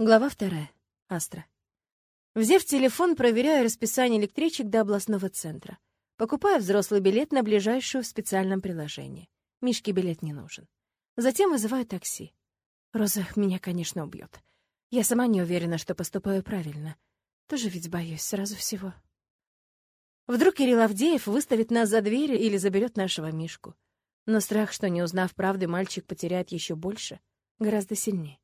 Глава вторая. Астра. Взяв телефон, проверяю расписание электричек до областного центра. Покупаю взрослый билет на ближайшую в специальном приложении. Мишке билет не нужен. Затем вызываю такси. Роза меня, конечно, убьет. Я сама не уверена, что поступаю правильно. Тоже ведь боюсь сразу всего. Вдруг Кирилл Авдеев выставит нас за дверь или заберет нашего Мишку. Но страх, что не узнав правды, мальчик потеряет еще больше, гораздо сильнее.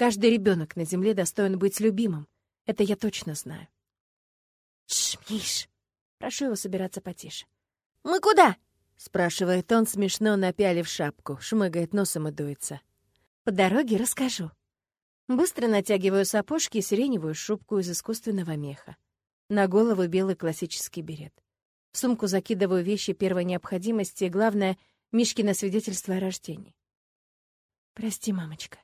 Каждый ребенок на земле достоин быть любимым. Это я точно знаю. Тш, Миш, прошу его собираться потише. «Мы куда?» — спрашивает он, смешно напялив шапку, шмыгает носом и дуется. «По дороге расскажу». Быстро натягиваю сапожки и сиреневую шубку из искусственного меха. На голову белый классический берет. В сумку закидываю вещи первой необходимости и, главное, Мишкино свидетельство о рождении. «Прости, мамочка»,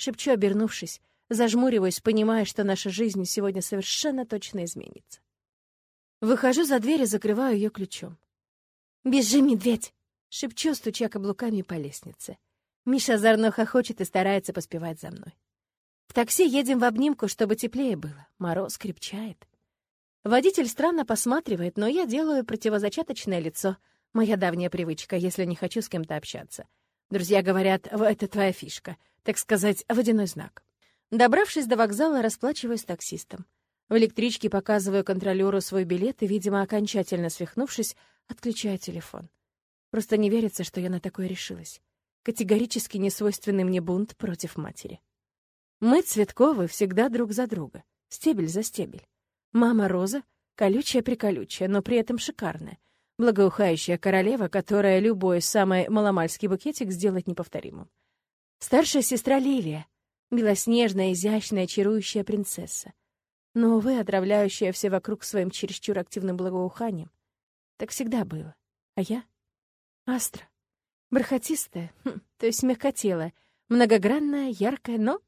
Шепчу, обернувшись, зажмуриваюсь, понимая, что наша жизнь сегодня совершенно точно изменится. Выхожу за дверь и закрываю ее ключом. «Бежи, медведь!» — шепчу, стуча каблуками по лестнице. Миша озорно хохочет и старается поспевать за мной. В такси едем в обнимку, чтобы теплее было. Мороз крепчает. Водитель странно посматривает, но я делаю противозачаточное лицо. Моя давняя привычка, если не хочу с кем-то общаться. Друзья говорят, это твоя фишка — так сказать, водяной знак. Добравшись до вокзала, расплачиваюсь с таксистом. В электричке показываю контролеру свой билет и, видимо, окончательно свихнувшись, отключаю телефон. Просто не верится, что я на такое решилась. Категорически несвойственный мне бунт против матери. Мы, Цветковы, всегда друг за друга, стебель за стебель. Мама Роза — колючая-приколючая, но при этом шикарная, благоухающая королева, которая любой самый маломальский букетик сделать неповторимым. Старшая сестра Лилия, белоснежная, изящная, чарующая принцесса. Но, увы, отравляющая все вокруг своим чересчур активным благоуханием. Так всегда было. А я? Астра. Бархатистая, хм, то есть мягкотелая, многогранная, яркая, но...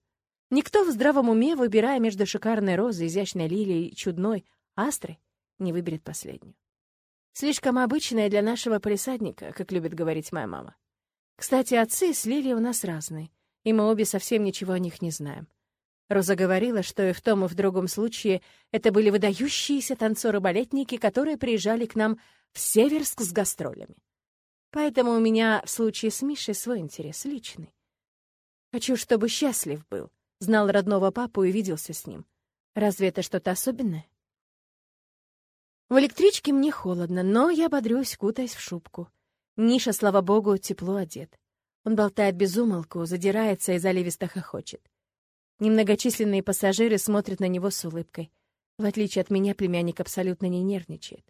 Никто в здравом уме, выбирая между шикарной розой, изящной лилией и чудной астрой, не выберет последнюю. Слишком обычная для нашего полисадника, как любит говорить моя мама. Кстати, отцы с Лили у нас разные, и мы обе совсем ничего о них не знаем. Роза говорила, что и в том, и в другом случае это были выдающиеся танцоры-балетники, которые приезжали к нам в Северск с гастролями. Поэтому у меня в случае с Мишей свой интерес личный. Хочу, чтобы счастлив был, знал родного папу и виделся с ним. Разве это что-то особенное? В электричке мне холодно, но я бодрюсь, кутаясь в шубку. Ниша, слава богу, тепло одет. Он болтает без умолку, задирается и заливисто хохочет. Немногочисленные пассажиры смотрят на него с улыбкой. В отличие от меня, племянник абсолютно не нервничает.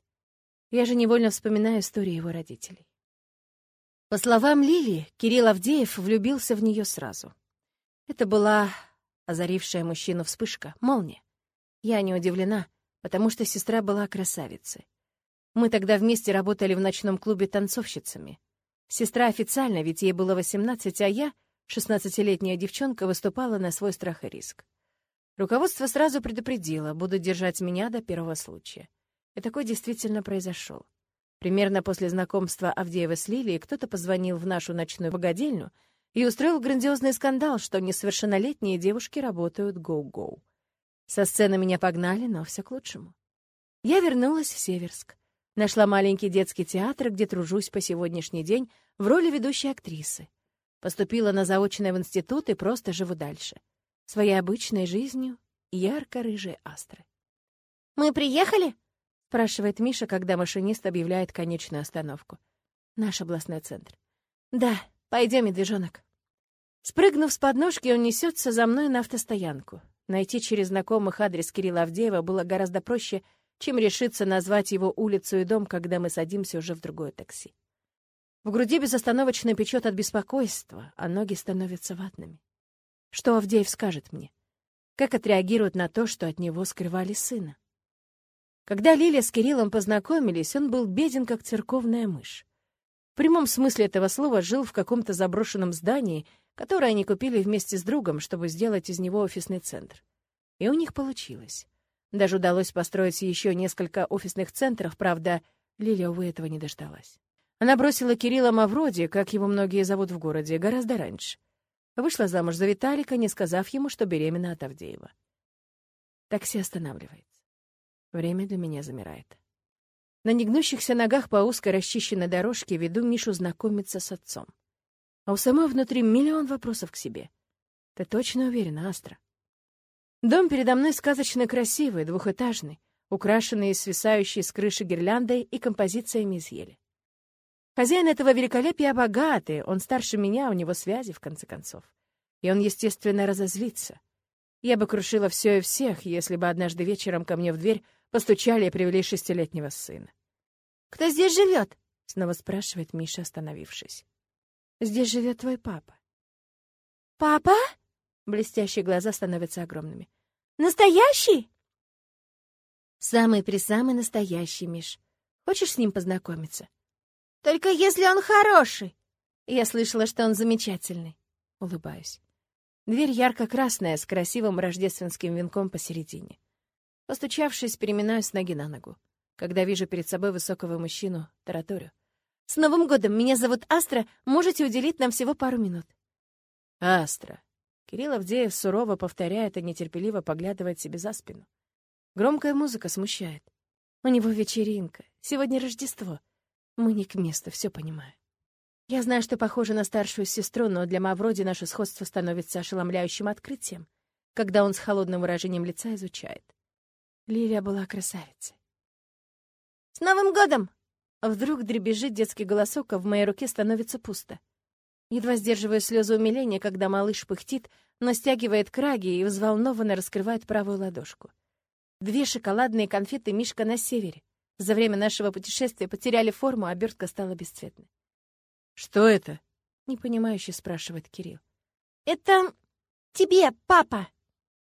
Я же невольно вспоминаю историю его родителей. По словам Лили, Кирилл Авдеев влюбился в нее сразу. Это была озарившая мужчину вспышка, молния. Я не удивлена, потому что сестра была красавицей. Мы тогда вместе работали в ночном клубе танцовщицами. Сестра официально, ведь ей было 18, а я, 16-летняя девчонка, выступала на свой страх и риск. Руководство сразу предупредило, будут держать меня до первого случая. И такой действительно произошел. Примерно после знакомства Авдеева с Лилией кто-то позвонил в нашу ночную богадельню и устроил грандиозный скандал, что несовершеннолетние девушки работают гоу-гоу. Со сцены меня погнали, но все к лучшему. Я вернулась в Северск. Нашла маленький детский театр, где тружусь по сегодняшний день в роли ведущей актрисы. Поступила на заочное в институт и просто живу дальше. Своей обычной жизнью ярко-рыжей астры. «Мы приехали?» — спрашивает Миша, когда машинист объявляет конечную остановку. Наш областной центр. «Да, пойдем, медвежонок». Спрыгнув с подножки, он несется за мной на автостоянку. Найти через знакомых адрес Кирилла Авдеева было гораздо проще — чем решиться назвать его улицу и дом, когда мы садимся уже в другое такси. В груди безостановочно печет от беспокойства, а ноги становятся ватными. Что Авдеев скажет мне? Как отреагирует на то, что от него скрывали сына? Когда Лилия с Кириллом познакомились, он был беден, как церковная мышь. В прямом смысле этого слова жил в каком-то заброшенном здании, которое они купили вместе с другом, чтобы сделать из него офисный центр. И у них получилось. Даже удалось построить еще несколько офисных центров, правда, Лилия, увы, этого не дождалась. Она бросила Кирилла Мавроди, как его многие зовут в городе, гораздо раньше. Вышла замуж за Виталика, не сказав ему, что беременна от Авдеева. Такси останавливается. Время для меня замирает. На негнущихся ногах по узкой расчищенной дорожке веду Мишу знакомиться с отцом. А у самой внутри миллион вопросов к себе. Ты точно уверена, Астра? Дом передо мной сказочно красивый, двухэтажный, украшенный свисающей с крыши гирляндой и композициями из ели. Хозяин этого великолепия богатый, он старше меня, у него связи, в конце концов. И он, естественно, разозлится. Я бы крушила все и всех, если бы однажды вечером ко мне в дверь постучали и привели шестилетнего сына. «Кто здесь живет?» — снова спрашивает Миша, остановившись. «Здесь живет твой папа». «Папа?» — блестящие глаза становятся огромными. «Настоящий?» «Самый-присамый настоящий, Миш. Хочешь с ним познакомиться?» «Только если он хороший!» Я слышала, что он замечательный. Улыбаюсь. Дверь ярко-красная, с красивым рождественским венком посередине. Постучавшись, переминаюсь с ноги на ногу. Когда вижу перед собой высокого мужчину, тараторю. «С Новым годом! Меня зовут Астра. Можете уделить нам всего пару минут?» «Астра!» Кирилл Авдеев сурово повторяет и нетерпеливо поглядывает себе за спину. Громкая музыка смущает. У него вечеринка. Сегодня Рождество. Мы не к месту, все понимаю. Я знаю, что похожа на старшую сестру, но для Мавроди наше сходство становится ошеломляющим открытием, когда он с холодным выражением лица изучает. Лилия была красавицей. «С Новым годом!» Вдруг дребезжит детский голосок, а в моей руке становится пусто. Едва сдерживаю слезы умиления, когда малыш пыхтит, но стягивает краги и взволнованно раскрывает правую ладошку. Две шоколадные конфеты Мишка на севере. За время нашего путешествия потеряли форму, а обертка стала бесцветной. «Что это?» — непонимающе спрашивает Кирилл. «Это тебе, папа!»